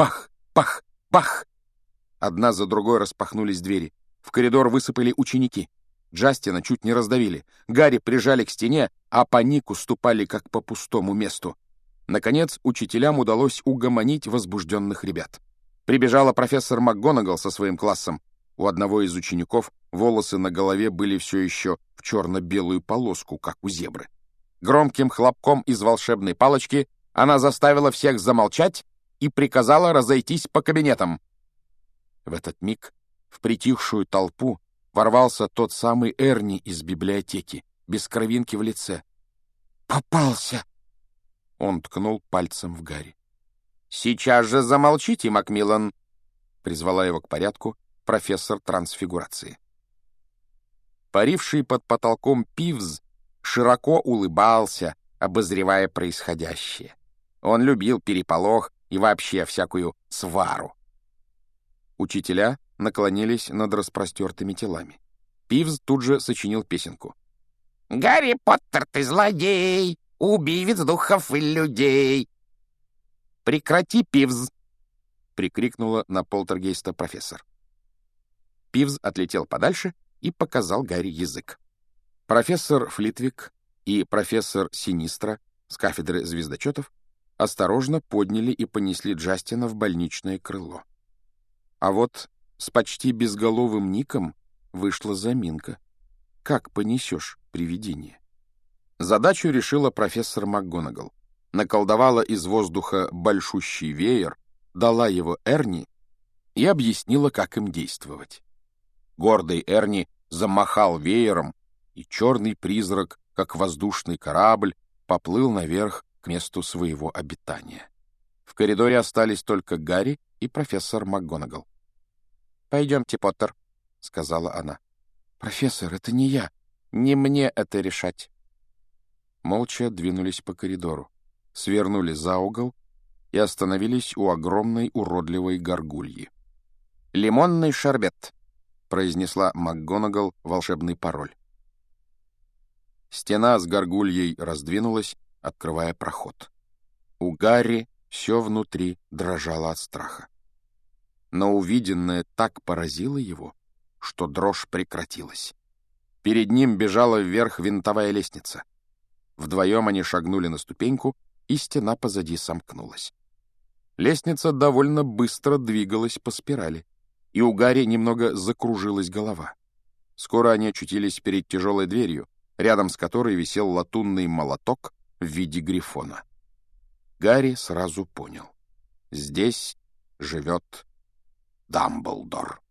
Бах! Бах! Бах! Одна за другой распахнулись двери. В коридор высыпали ученики. Джастина чуть не раздавили. Гарри прижали к стене, а по Нику ступали как по пустому месту. Наконец, учителям удалось угомонить возбужденных ребят. Прибежала профессор МакГонагал со своим классом. У одного из учеников волосы на голове были все еще в черно-белую полоску, как у зебры. Громким хлопком из волшебной палочки она заставила всех замолчать и приказала разойтись по кабинетам. В этот миг в притихшую толпу ворвался тот самый Эрни из библиотеки, без кровинки в лице. «Попался!» Он ткнул пальцем в Гарри. «Сейчас же замолчите, Макмиллан!» — призвала его к порядку профессор трансфигурации. Паривший под потолком Пивз широко улыбался, обозревая происходящее. Он любил переполох и вообще всякую свару. Учителя наклонились над распростертыми телами. Пивз тут же сочинил песенку. «Гарри Поттер, ты злодей, убивец духов и людей!» «Прекрати, Пивз!» — прикрикнула на полтергейста профессор. Пивз отлетел подальше и показал Гарри язык. Профессор Флитвик и профессор Синистра с кафедры звездочетов осторожно подняли и понесли Джастина в больничное крыло. А вот с почти безголовым ником вышла заминка. Как понесешь привидение? Задачу решила профессор МакГонагал. Наколдовала из воздуха большущий веер, дала его Эрни и объяснила, как им действовать. Гордый Эрни замахал веером, и черный призрак, как воздушный корабль, поплыл наверх к месту своего обитания. В коридоре остались только Гарри и профессор МакГонагал. «Пойдемте, Поттер», — сказала она. «Профессор, это не я. Не мне это решать». Молча двинулись по коридору, свернули за угол и остановились у огромной уродливой горгульи. «Лимонный шарбет», — произнесла МакГонагал волшебный пароль. Стена с горгульей раздвинулась, открывая проход. У Гарри все внутри дрожало от страха. Но увиденное так поразило его, что дрожь прекратилась. Перед ним бежала вверх винтовая лестница. Вдвоем они шагнули на ступеньку, и стена позади сомкнулась. Лестница довольно быстро двигалась по спирали, и у Гарри немного закружилась голова. Скоро они очутились перед тяжелой дверью, рядом с которой висел латунный молоток в виде грифона. Гарри сразу понял. Здесь живет Дамблдор.